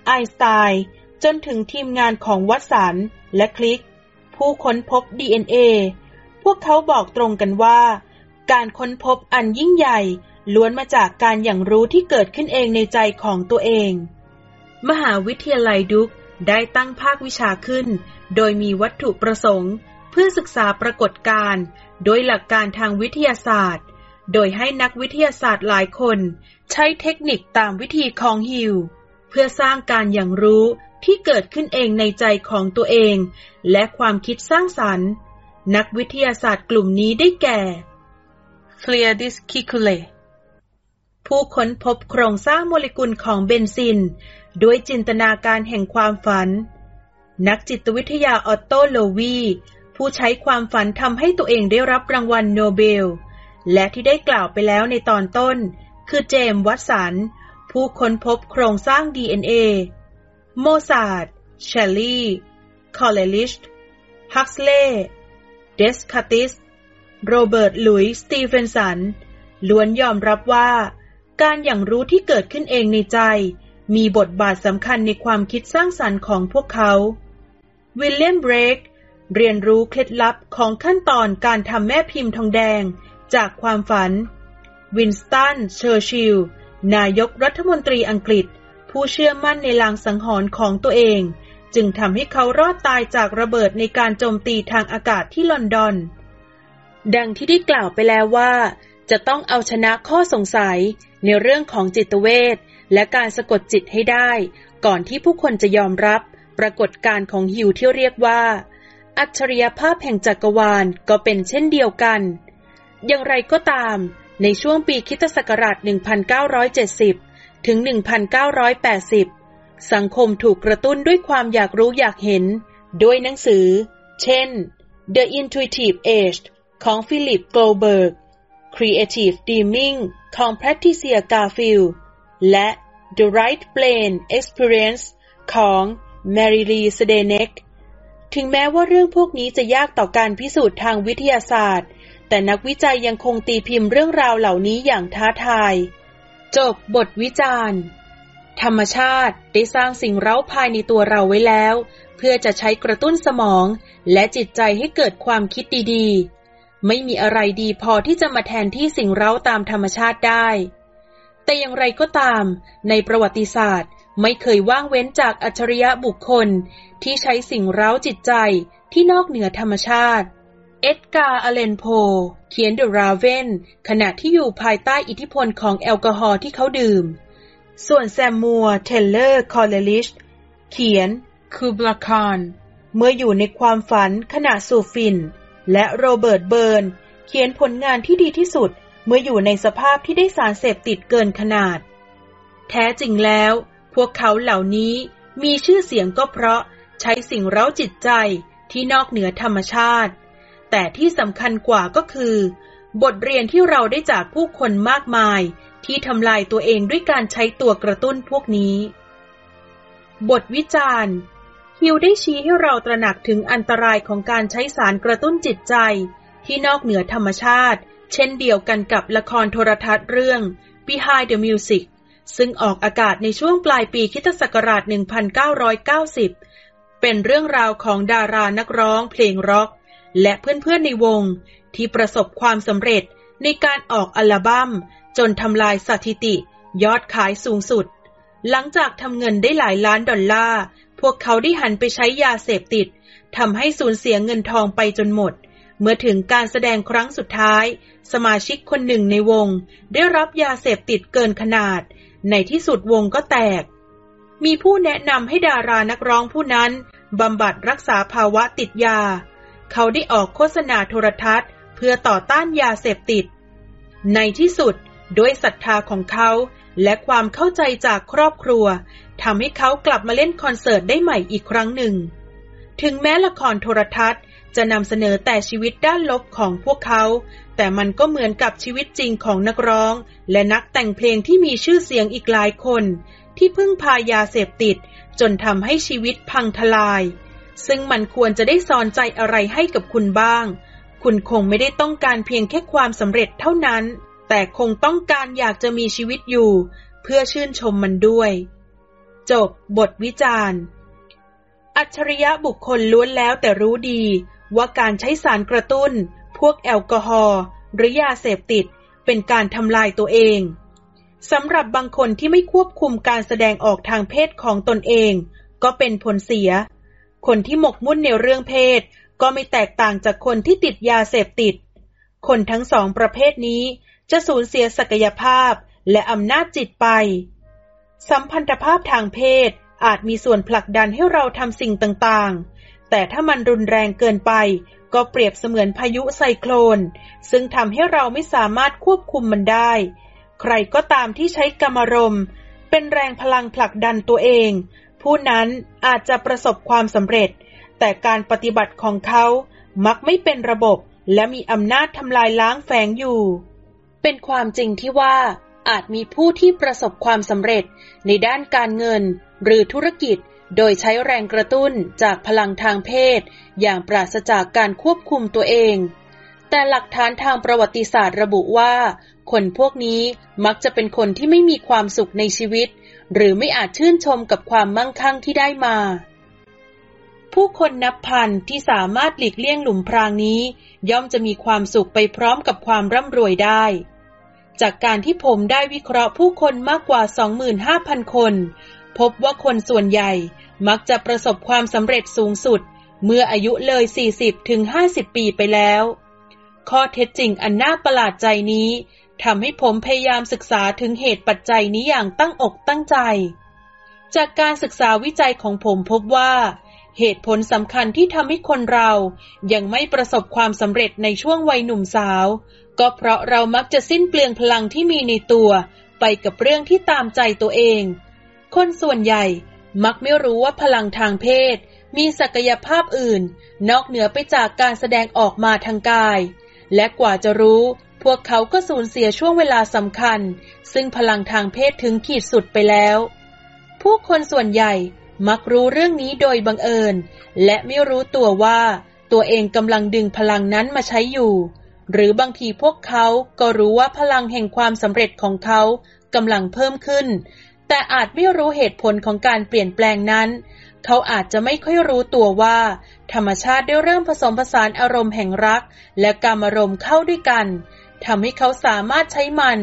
ไอน์สไตน์ จนถึงทีมงานของวัตสัน และคลิก ผู้ค้นพบ DNA พวกเขาบอกตรงกันว่า การค้นพบอันยิ่งใหญ่ล้วนมาจากการอย่างรู้ที่เกิดขึ้นเองในใจของตัวเอง มหาวิทยาลัยดุกได้ตั้งภาควิชาขึ้น โดยมีวัตถุประสงค์ เพื่อศึกษาปรากฏการณ์โดยหลักการทางวิทยาศาสตร์ โดยให้นักวิทยาศาสตร์หลายคน ใช้เทคนิคตามวิธีของฮิว เพื่อสร้างการอย่างรู้ที่เกิดขึ้นเองในใจของตัวเอง และความคิดสร้างสรรค์ นักวิทยาศาสตร์กลุ่มนี้ได้แก่ f l e a d i s k i k u l e ผู้ค้นพบโครงสร้างโมเลกุลของเบนซิน ด้วยจินตนาการแห่งความฝัน นักจิตวิทยาออตโตโลวี ผู้ใช้ความฝันทำให้ตัวเองได้รับรางวัลโนเบล และที่ได้กล่าวไปแล้วในตอนต้น คือเจมส์วัตสัน ผู้ค้นพบโครงสร้าง DNA โมซาร์ทเชลลีโคเลอริดจ์ฮักสเลย์เดสคาติส โรเบิร์ต หลุยส์ สตีเฟนสัน ล้วนยอมรับว่า การหยั่งรู้ที่เกิดขึ้นเองในใจ มีบทบาทสำคัญในความคิดสร้างสรรค์ของพวกเขา วิลเลียมเบรกเรียนรู้เคล็ดลับของขั้นตอนการทำแม่พิมพ์ทองแดงจากความฝัน วินสตัน เชอร์ชิล นายกรัฐมนตรีอังกฤษ ผู้เชื่อมั่นในลางสังหรณ์ของตัวเอง จึงทำให้เขารอดตายจากระเบิดในการโจมตีทางอากาศที่ลอนดอน ดังที่ได้กล่าวไปแล้วว่า จะต้องเอาชนะข้อสงสัยในเรื่องของจิตเวช และการสะกดจิตให้ได้ ก่อนที่ผู้คนจะยอมรับ ปรากฏการณ์ของฮิวที่เรียกว่า อัจฉริยภาพแห่งจักรวาลก็เป็นเช่นเดียวกัน อย่างไรก็ตาม ในช่วงปีคิตศักราช 1970 ถึง 1980 สังคมถูกกระตุ้นด้วยความอยากรู้อยากเห็น ด้วยหนังสือ เช่น The Intuitive Age ของฟิลิปโกลเบิร์ก Creative Dreaming ของ Patricia Garfield และ The Right Brain Experience ของ Mary Lee Sedenek ถึงแม้ว่าเรื่องพวกนี้จะยากต่อการพิสูจน์ทางวิทยาศาสตร์ แต่นักวิจัยยังคงตีพิมพ์เรื่องราวเหล่านี้อย่างท้าทาย จบบทวิจารณ์ ธรรมชาติได้สร้างสิ่งเร้าภายในตัวเราไว้แล้ว เพื่อจะใช้กระตุ้นสมองและจิตใจให้เกิดความคิดดีๆ ไม่มีอะไรดีพอที่จะมาแทนที่สิ่งเร้าตามธรรมชาติได้ แต่อย่างไรก็ตาม ในประวัติศาสตร์ไม่เคยว่างเว้นจากอัจฉริยะบุคคล ที่ใช้สิ่งเร้าจิตใจที่นอกเหนือธรรมชาติ เอ็ดการ์อเลนโพ เขียนเดอะราเวนขณะที่อยู่ภายใต้อิทธิพลของแอลกอฮอล์ที่เขาดื่ม ส่วนซามูเอลเทย์เลอร์โคเลอริดจ์เขียนคูบลาคานเมื่ออยู่ในความฝันขณะสูบฝิ่น และโรเบิร์ตเบิร์นส์ เขียนผลงานที่ดีที่สุด เมื่ออยู่ในสภาพที่ได้สารเสพติดเกินขนาด แท้จริงแล้ว พวกเขาเหล่านี้มีชื่อเสียงก็เพราะใช้สิ่งเร้าจิตใจที่นอกเหนือธรรมชาติ แต่ที่สำคัญกว่าก็คือ บทเรียนที่เราได้จากผู้คนมากมาย ที่ทำลายตัวเองด้วยการใช้ตัวกระตุ้นพวกนี้ บทวิจารณ์ฮิวได้ชี้ให้เราตระหนักถึงอันตรายของการใช้สารกระตุ้นจิตใจที่นอกเหนือธรรมชาติ เช่นเดียวกันกับละครโทรทัศน์เรื่อง Behind the Music ซึ่งออกอากาศในช่วงปลายปีคิตศักราช 1990 เป็นเรื่องราวของดารานักร้องเพลงร็อก และเพื่อนๆในวง ที่ประสบความสำเร็จในการออกอัลบั้ม จนทำลายสถิติ ยอดขายสูงสุด หลังจากทำเงินได้หลายล้านดอลลาร์ พวกเขาได้หันไปใช้ยาเสพติดทำให้สูญเสียเงินทองไปจนหมด เมื่อถึงการแสดงครั้งสุดท้าย สมาชิกคนหนึ่งในวง ได้รับยาเสพติดเกินขนาด ในที่สุดวงก็แตก มีผู้แนะนำให้ดารานักร้องผู้นั้นบำบัดรักษาภาวะติดยา เขาได้ออกโฆษณาโทรทัศน์ เพื่อต่อต้านยาเสพติด ในที่สุดด้วยศรัทธาของเขา และความเข้าใจจากครอบครัวทำให้เขากลับมาเล่นคอนเสิร์ตได้ใหม่อีกครั้งหนึ่ง ถึงแม้ละครโทรทัศน์ จะนำเสนอแต่ชีวิตด้านลบของพวกเขา แต่มันก็เหมือนกับชีวิตจริงของนักร้อง และนักแต่งเพลงที่มีชื่อเสียงอีกหลายคน ที่พึ่งพายาเสพติด จนทำให้ชีวิตพังทลาย ซึ่งมันควรจะได้สอนใจอะไรให้กับคุณบ้าง คุณคงไม่ได้ต้องการเพียงแค่ความสำเร็จเท่านั้น แต่คงต้องการอยากจะมีชีวิตอยู่ เพื่อชื่นชมมันด้วย จบบทวิจารณ์อัจฉริยะบุคคลล้วนแล้วแต่รู้ดี ว่าการใช้สารกระตุ้น พวกแอลกอฮอล์หรือยาเสพติด เป็นการทำลายตัวเองสำหรับบางคนที่ไม่ควบคุมการแสดงออกทางเพศของตนเอง ก็เป็นผลเสีย คนที่หมกมุ่นในเรื่องเพศ ก็ไม่แตกต่างจากคนที่ติดยาเสพติด คนทั้งสองประเภทนี้จะสูญเสียศักยภาพและอำนาจจิตไป สัมพันธภาพทางเพศอาจมีส่วนผลักดันให้เราทำสิ่งต่างๆ แต่ถ้ามันรุนแรงเกินไป ก็เปรียบเสมือนพายุไซโคลน ซึ่งทำให้เราไม่สามารถควบคุมมันได้ ใครก็ตามที่ใช้กรรมรม เป็นแรงพลังผลักดันตัวเอง ผู้นั้นอาจจะประสบความสำเร็จ แต่การปฏิบัติของเขามักไม่เป็นระบบและมีอำนาจทำลายล้างแฝงอยู่ เป็นความจริงที่ว่าอาจมีผู้ที่ประสบความสำเร็จในด้านการเงินหรือธุรกิจ โดยใช้แรงกระตุ้นจากพลังทางเพศ อย่างปราศจากการควบคุมตัวเอง แต่หลักฐานทางประวัติศาสตร์ระบุว่า คนพวกนี้มักจะเป็นคนที่ไม่มีความสุขในชีวิต หรือไม่อาจชื่นชมกับความมั่งคั่งที่ได้มา ผู้คนนับพันที่สามารถหลีกเลี่ยงหลุมพรางนี้ ย่อมจะมีความสุขไปพร้อมกับความร่ำรวยได้ จากการที่ผมได้วิเคราะห์ผู้คนมากกว่า 25,000 คนพบว่าคนส่วนใหญ่ มักจะประสบความสำเร็จสูงสุด เมื่ออายุเลย 40ถึง50ปีไปแล้ว ข้อเท็จจริงอันน่าประหลาดใจนี้ทำให้ผมพยายามศึกษาถึงเหตุปัจจัยนี้อย่างตั้งอกตั้งใจ จากการศึกษาวิจัยของผมพบว่า เหตุผลสำคัญที่ทำให้คนเรายังไม่ประสบความสำเร็จในช่วงวัยหนุ่มสาว ก็เพราะเรามักจะสิ้นเปลืองพลังที่มีในตัว ไปกับเรื่องที่ตามใจตัวเอง คนส่วนใหญ่ มักไม่รู้ว่าพลังทางเพศ มีศักยภาพอื่น นอกเหนือไปจากการแสดงออกมาทางกาย และกว่าจะรู้ พวกเขาก็สูญเสียช่วงเวลาสำคัญ ซึ่งพลังทางเพศถึงขีดสุดไปแล้ว ผู้คนส่วนใหญ่มักรู้เรื่องนี้โดยบังเอิญ และไม่รู้ตัวว่า ตัวเองกำลังดึงพลังนั้นมาใช้อยู่ หรือบางทีพวกเขาก็รู้ว่าพลังแห่งความสำเร็จของเขากำลังเพิ่มขึ้น แต่อาจไม่รู้เหตุผลของการเปลี่ยนแปลงนั้น เขาอาจจะไม่ค่อยรู้ตัวว่า ธรรมชาติได้เริ่มผสมผสานอารมณ์แห่งรัก และการอารมณ์เข้าด้วยกันทำให้เขาสามารถใช้มัน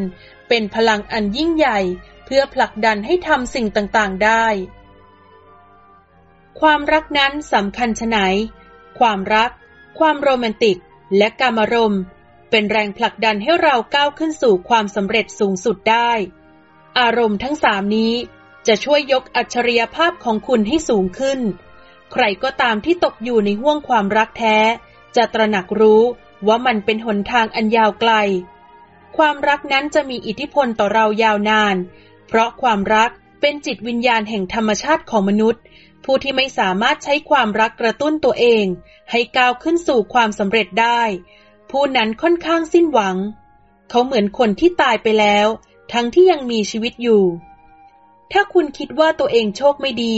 เป็นพลังอันยิ่งใหญ่ เพื่อผลักดันให้ทำสิ่งต่างๆได้ ความรักนั้นสำคัญชะไหน ความรัก ความโรแมนติก และการอารมณ์ เป็นแรงผลักดันให้เราก้าวขึ้นสู่ความสำเร็จสูงสุดได้ อารมณ์ทั้งสามนี้จะช่วยยกอัจฉริยภาพของคุณให้สูงขึ้น ใครก็ตามที่ตกอยู่ในห่วงความรักแท้ จะตระหนักรู้ว่ามันเป็นหนทางอันยาวไกล ความรักนั้นจะมีอิทธิพลต่อเรายาวนาน เพราะความรักเป็นจิตวิญญาณแห่งธรรมชาติของมนุษย์ ผู้ที่ไม่สามารถใช้ความรักกระตุ้นตัวเอง ให้ก้าวขึ้นสู่ความสำเร็จได้ ผู้นั้นค่อนข้างสิ้นหวัง เขาเหมือนคนที่ตายไปแล้ว ทั้งที่ยังมีชีวิตอยู่ ถ้าคุณคิดว่าตัวเองโชคไม่ดี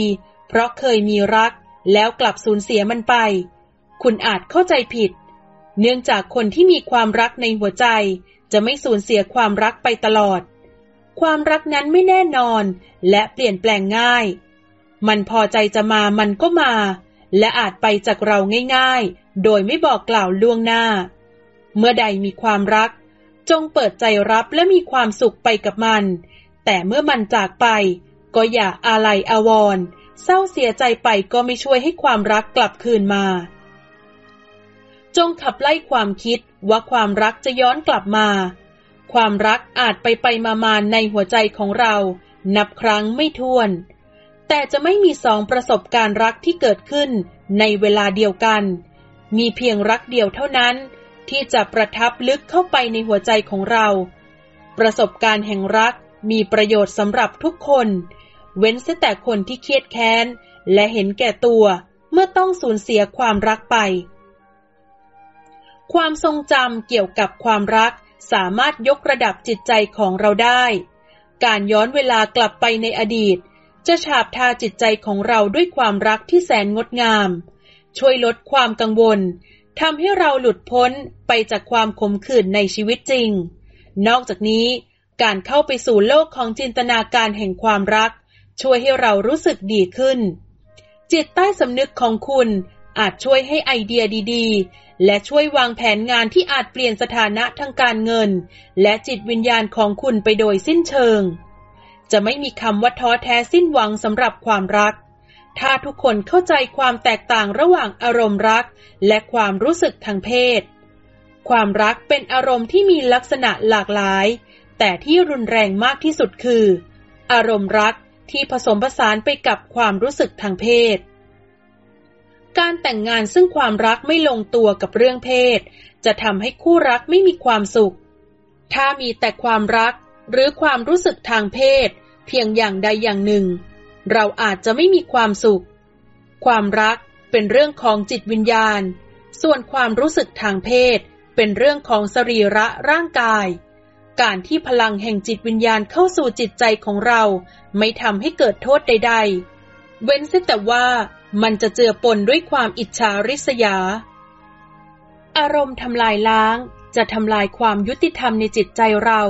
เพราะเคยมีรักแล้วกลับสูญเสียมันไป คุณอาจเข้าใจผิด เนื่องจากคนที่มีความรักในหัวใจ จะไม่สูญเสียความรักไปตลอด ความรักนั้นไม่แน่นอนและเปลี่ยนแปลงง่าย มันพอใจจะมามันก็มา และอาจไปจากเราง่าย ๆ โดยไม่บอกกล่าวล่วงหน้า เมื่อใดมีความรัก จงเปิดใจรับและมีความสุขไปกับมัน แต่เมื่อมันจากไป ก็อย่าอาลัยอาวรณ์เศร้าเสียใจไปก็ไม่ช่วยให้ความรักกลับคืนมา จงขับไล่ความคิดว่าความรักจะย้อนกลับมา ความรักอาจไปไปมามาในหัวใจของเรา นับครั้งไม่ถ้วน แต่จะไม่มีสองประสบการณ์รักที่เกิดขึ้นในเวลาเดียวกัน มีเพียงรักเดียวเท่านั้น ที่จะประทับลึกเข้าไปในหัวใจของเรา ประสบการณ์แห่งรักมีประโยชน์สำหรับทุกคน เว้นแต่คนที่เครียดแค้น และเห็นแก่ตัวเมื่อต้องสูญเสียความรักไป ความทรงจำเกี่ยวกับความรักสามารถยกระดับจิตใจของเราได้ การย้อนเวลากลับไปในอดีต จะฉาบทาจิตใจของเราด้วยความรักที่แสนงดงาม ช่วยลดความกังวล ทำให้เราหลุดพ้นไปจากความขมขื่นในชีวิตจริง นอกจากนี้ การเข้าไปสู่โลกของจินตนาการแห่งความรัก ช่วยให้เรารู้สึกดีขึ้น จิตใต้สำนึกของคุณอาจช่วยให้ไอเดียดีๆ และช่วยวางแผนงานที่อาจเปลี่ยนสถานะทางการเงิน และจิตวิญญาณของคุณไปโดยสิ้นเชิง จะไม่มีคำว่าท้อแท้สิ้นหวังสำหรับความรัก ถ้าทุกคนเข้าใจความแตกต่างระหว่างอารมณ์รัก และความรู้สึกทางเพศ ความรักเป็นอารมณ์ที่มีลักษณะหลากหลาย แต่ที่รุนแรงมากที่สุดคือ อารมณ์รักที่ผสมผสานไปกับความรู้สึกทางเพศ การแต่งงานซึ่งความรักไม่ลงตัวกับเรื่องเพศ จะทำให้คู่รักไม่มีความสุข ถ้ามีแต่ความรักหรือความรู้สึกทางเพศ เพียงอย่างใดอย่างหนึ่ง เราอาจจะไม่มีความสุข ความรักเป็นเรื่องของจิตวิญญาณ ส่วนความรู้สึกทางเพศ เป็นเรื่องของสรีระร่างกาย การที่พลังแห่งจิตวิญญาณเข้าสู่จิตใจของเรา ไม่ทำให้เกิดโทษใด ๆ เว้นแต่ว่ามันจะเจือปนด้วยความอิจฉาริษยา อารมณ์ทำลายล้างจะทำลายความยุติธรรมในจิตใจเรา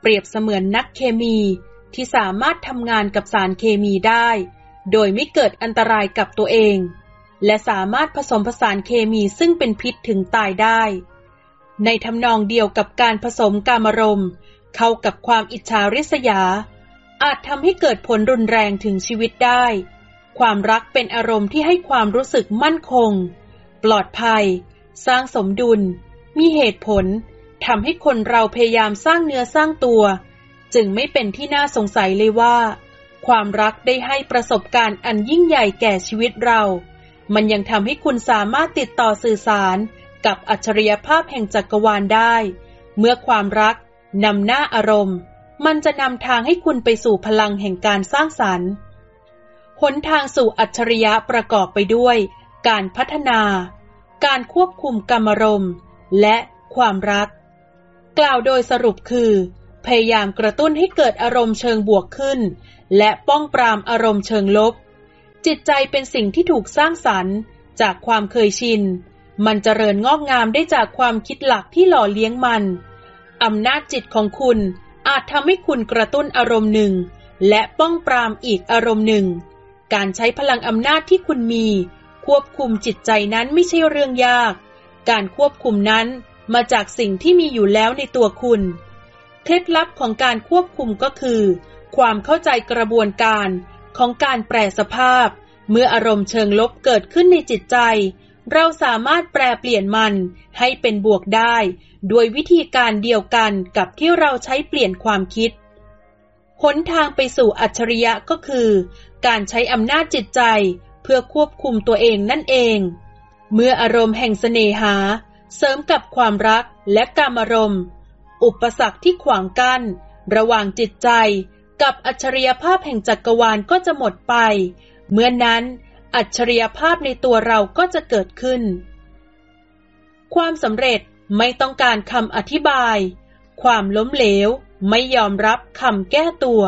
เปรียบเสมือนนักเคมี ที่สามารถทำงานกับสารเคมีได้ โดยไม่เกิดอันตรายกับตัวเอง และสามารถผสมผสานเคมีซึ่งเป็นพิษถึงตายได้ ในทำนองเดียวกับการผสมกามรมเข้ากับความอิจฉาริษยา อาจทำให้เกิดผลรุนแรงถึงชีวิตได้ ความรักเป็นอารมณ์ที่ให้ความรู้สึกมั่นคง ปลอดภัย สร้างสมดุล มีเหตุผลทำให้คนเราพยายามสร้างเนื้อสร้างตัว จึงไม่เป็นที่น่าสงสัยเลยว่า ความรักได้ให้ประสบการณ์อันยิ่งใหญ่แก่ชีวิตเรา มันยังทำให้คุณสามารถติดต่อสื่อสารกับอัจฉริยภาพแห่งจักรวาลได้ เมื่อความรักนำหน้าอารมณ์ มันจะนำทางให้คุณไปสู่พลังแห่งการสร้างสรรค์หนทางสู่อัจฉริยะประกอบไปด้วย การพัฒนา การควบคุมกรรมรมและความรัก กล่าวโดยสรุปคือ พยายามกระตุ้นให้เกิดอารมณ์เชิงบวกขึ้น และป้องปรามอารมณ์เชิงลบ จิตใจเป็นสิ่งที่ถูกสร้างสรรค์ จากความเคยชิน มันเจริญงอกงามได้จากความคิดหลักที่หล่อเลี้ยงมัน อำนาจจิตของคุณอาจทำให้คุณกระตุ้นอารมณ์หนึ่ง และป้องปรามอีกอารมณ์หนึ่ง การใช้พลังอำนาจที่คุณมี ควบคุมจิตใจนั้นไม่ใช่เรื่องยาก การควบคุมนั้นมาจากสิ่งที่มีอยู่แล้วในตัวคุณ เคล็ดลับของการควบคุมก็คือ ความเข้าใจกระบวนการของการแปรสภาพ เมื่ออารมณ์เชิงลบเกิดขึ้นในจิตใจ เราสามารถแปลเปลี่ยนมันให้เป็นบวกได้ ด้วยวิธีการเดียวกันกับที่เราใช้เปลี่ยนความคิดหนทางไปสู่อัจฉริยะก็คือ การใช้อำนาจจิตใจเพื่อควบคุมตัวเองนั่นเอง เมื่ออารมณ์แห่งสเสน่หา เสริมกับความรักและกามารมณ์ อุปสรรคที่ขวางกัน้นระหว่างจิตใจกับอัจฉริยภาพแห่งจักรวาลก็จะหมดไป เมื่อนนั้น อัจฉริยภาพในตัวเราก็จะเกิดขึ้น ความสำเร็จไม่ต้องการคำอธิบาย ความล้มเหลวไม่ยอมรับคำแก้ตัว